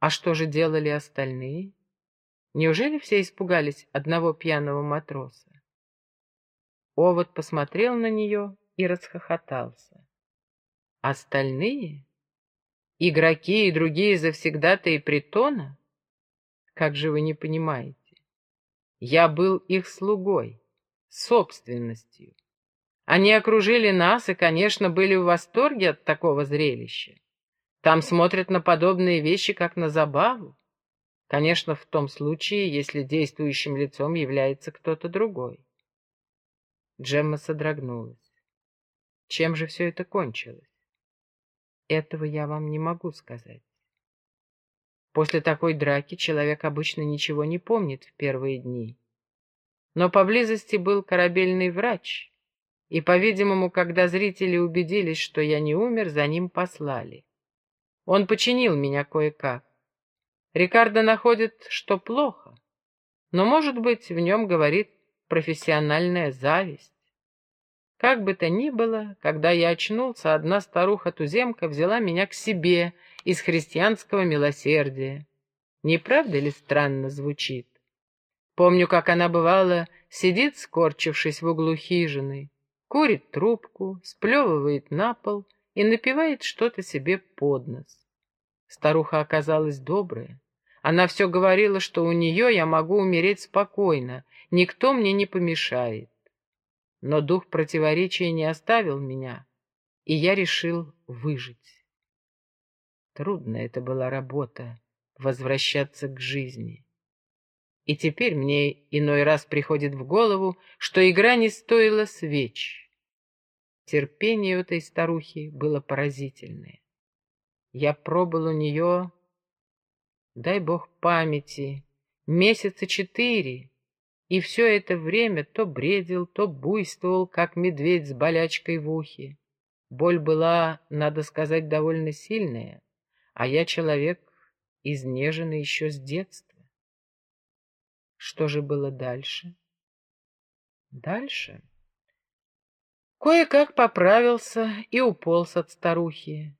А что же делали остальные? Неужели все испугались одного пьяного матроса? Овод посмотрел на нее и расхохотался. Остальные? Игроки и другие завсегдатые притона? Как же вы не понимаете? Я был их слугой, собственностью. Они окружили нас и, конечно, были в восторге от такого зрелища. Там смотрят на подобные вещи, как на забаву. Конечно, в том случае, если действующим лицом является кто-то другой. Джемма содрогнулась. Чем же все это кончилось? Этого я вам не могу сказать. После такой драки человек обычно ничего не помнит в первые дни. Но поблизости был корабельный врач, и, по-видимому, когда зрители убедились, что я не умер, за ним послали. Он починил меня кое-как. Рикардо находит, что плохо, но, может быть, в нем говорит профессиональная зависть. Как бы то ни было, когда я очнулся, одна старуха-туземка взяла меня к себе из христианского милосердия. Не правда ли странно звучит? Помню, как она бывала, сидит, скорчившись в углу хижины, курит трубку, сплевывает на пол и напевает что-то себе под нос. Старуха оказалась добрая. Она все говорила, что у нее я могу умереть спокойно, никто мне не помешает. Но дух противоречия не оставил меня, и я решил выжить. Трудная это была работа — возвращаться к жизни. И теперь мне иной раз приходит в голову, что игра не стоила свеч. Терпение у этой старухи было поразительное. Я пробыл у нее дай бог памяти, месяца четыре, и все это время то бредил, то буйствовал, как медведь с болячкой в ухе. Боль была, надо сказать, довольно сильная, а я человек, изнеженный еще с детства. Что же было дальше? Дальше? Кое-как поправился и уполз от старухи.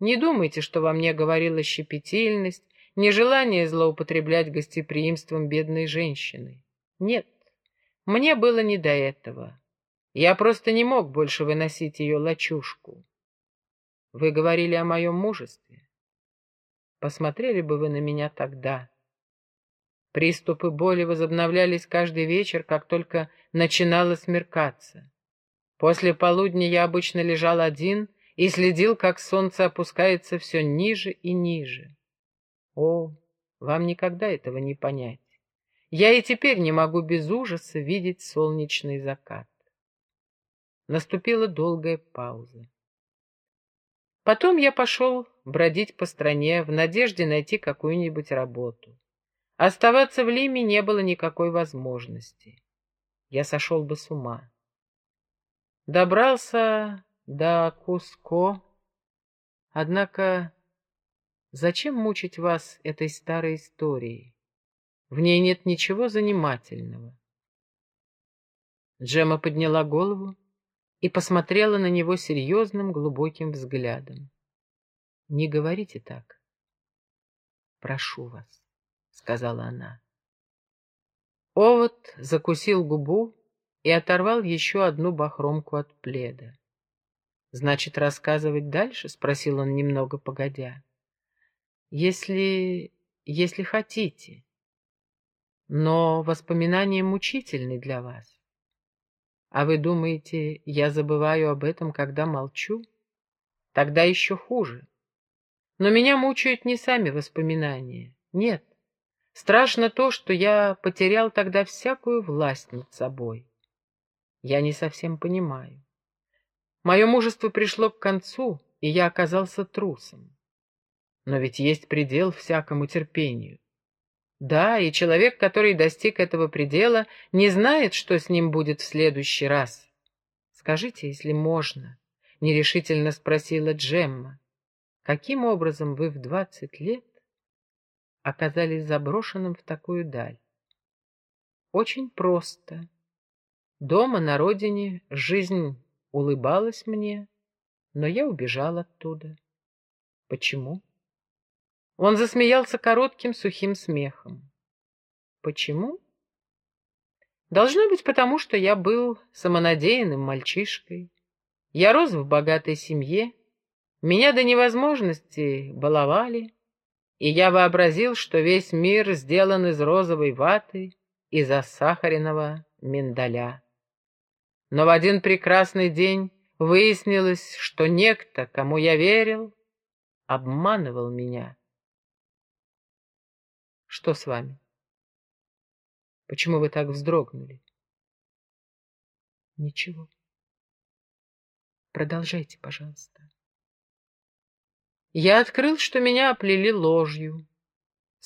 Не думайте, что во мне говорила щепетильность, нежелание злоупотреблять гостеприимством бедной женщины. Нет, мне было не до этого. Я просто не мог больше выносить ее лачушку. Вы говорили о моем мужестве. Посмотрели бы вы на меня тогда. Приступы боли возобновлялись каждый вечер, как только начинало смеркаться. После полудня я обычно лежал один и следил, как солнце опускается все ниже и ниже. О, вам никогда этого не понять. Я и теперь не могу без ужаса видеть солнечный закат. Наступила долгая пауза. Потом я пошел бродить по стране в надежде найти какую-нибудь работу. Оставаться в Лиме не было никакой возможности. Я сошел бы с ума. Добрался до Куско, однако Зачем мучить вас этой старой историей? В ней нет ничего занимательного. Джема подняла голову и посмотрела на него серьезным глубоким взглядом. «Не говорите так. Прошу вас», — сказала она. Овод закусил губу и оторвал еще одну бахромку от пледа. «Значит, рассказывать дальше?» — спросил он немного погодя. Если... если хотите. Но воспоминания мучительны для вас. А вы думаете, я забываю об этом, когда молчу? Тогда еще хуже. Но меня мучают не сами воспоминания. Нет. Страшно то, что я потерял тогда всякую власть над собой. Я не совсем понимаю. Мое мужество пришло к концу, и я оказался трусом. Но ведь есть предел всякому терпению. Да, и человек, который достиг этого предела, не знает, что с ним будет в следующий раз. Скажите, если можно, — нерешительно спросила Джемма, — каким образом вы в двадцать лет оказались заброшенным в такую даль? Очень просто. Дома, на родине, жизнь улыбалась мне, но я убежал оттуда. Почему? Он засмеялся коротким сухим смехом. Почему? Должно быть потому, что я был самонадеянным мальчишкой. Я рос в богатой семье, меня до невозможности баловали, и я вообразил, что весь мир сделан из розовой ваты и засахаренного миндаля. Но в один прекрасный день выяснилось, что некто, кому я верил, обманывал меня. Что с вами? Почему вы так вздрогнули? Ничего. Продолжайте, пожалуйста. Я открыл, что меня оплели ложью.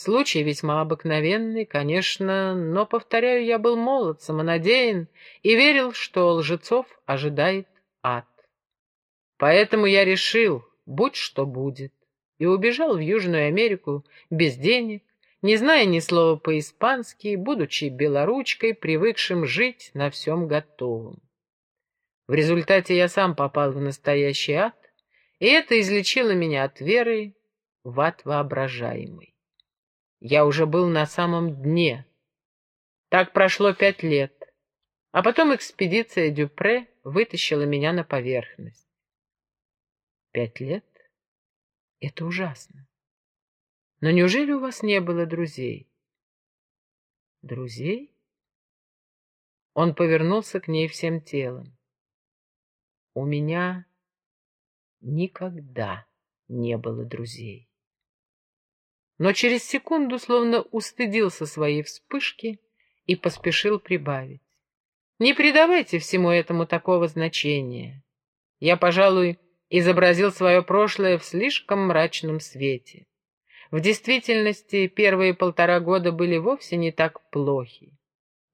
Случай весьма обыкновенный, конечно, но, повторяю, я был молод, самонадеян и верил, что лжецов ожидает ад. Поэтому я решил, будь что будет, и убежал в Южную Америку без денег, не зная ни слова по-испански, будучи белоручкой, привыкшим жить на всем готовом. В результате я сам попал в настоящий ад, и это излечило меня от веры в ад воображаемый. Я уже был на самом дне. Так прошло пять лет, а потом экспедиция Дюпре вытащила меня на поверхность. Пять лет? Это ужасно. Но неужели у вас не было друзей? Друзей? Он повернулся к ней всем телом. У меня никогда не было друзей. Но через секунду словно устыдился своей вспышки и поспешил прибавить. Не придавайте всему этому такого значения. Я, пожалуй, изобразил свое прошлое в слишком мрачном свете. В действительности первые полтора года были вовсе не так плохи.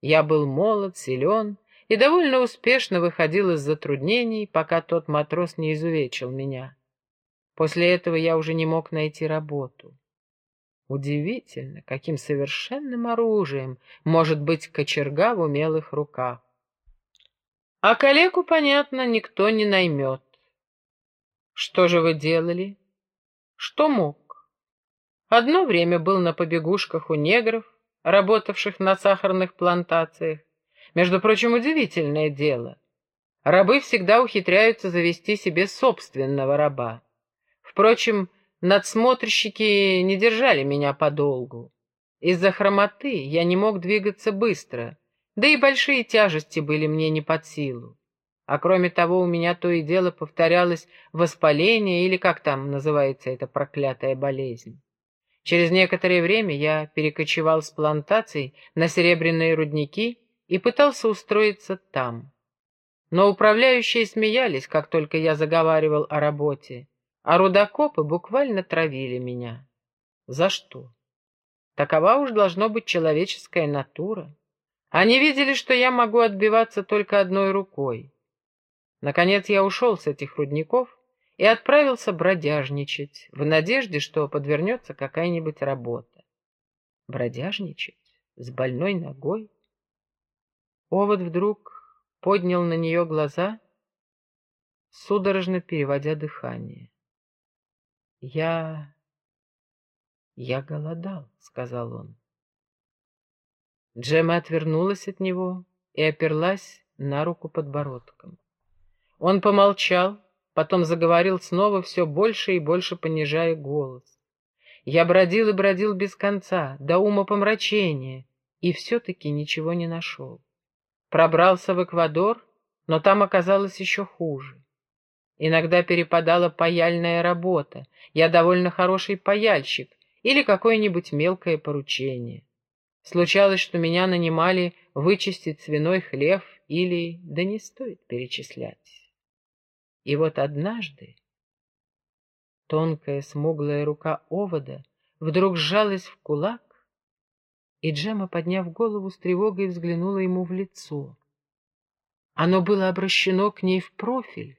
Я был молод, силен и довольно успешно выходил из затруднений, пока тот матрос не изувечил меня. После этого я уже не мог найти работу. Удивительно, каким совершенным оружием может быть кочерга в умелых руках. А коллегу, понятно, никто не наймет. Что же вы делали? Что мог? Одно время был на побегушках у негров, работавших на сахарных плантациях. Между прочим, удивительное дело. Рабы всегда ухитряются завести себе собственного раба. Впрочем, надсмотрщики не держали меня подолгу. Из-за хромоты я не мог двигаться быстро, да и большие тяжести были мне не под силу. А кроме того, у меня то и дело повторялось воспаление или как там называется эта проклятая болезнь. Через некоторое время я перекочевал с плантаций на серебряные рудники и пытался устроиться там. Но управляющие смеялись, как только я заговаривал о работе, а рудокопы буквально травили меня. За что? Такова уж должно быть человеческая натура. Они видели, что я могу отбиваться только одной рукой. Наконец я ушел с этих рудников и отправился бродяжничать, в надежде, что подвернется какая-нибудь работа. Бродяжничать? С больной ногой? Овод вдруг поднял на нее глаза, судорожно переводя дыхание. «Я... я голодал», — сказал он. Джема отвернулась от него и оперлась на руку подбородком. Он помолчал, Потом заговорил снова, все больше и больше понижая голос. Я бродил и бродил без конца, до ума помрачения, и все-таки ничего не нашел. Пробрался в Эквадор, но там оказалось еще хуже. Иногда перепадала паяльная работа, я довольно хороший паяльщик или какое-нибудь мелкое поручение. Случалось, что меня нанимали вычистить свиной хлев или, да не стоит перечислять. И вот однажды тонкая смуглая рука овода вдруг сжалась в кулак, и Джема, подняв голову с тревогой, взглянула ему в лицо. Оно было обращено к ней в профиль,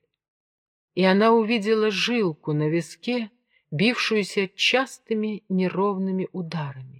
и она увидела жилку на виске, бившуюся частыми неровными ударами.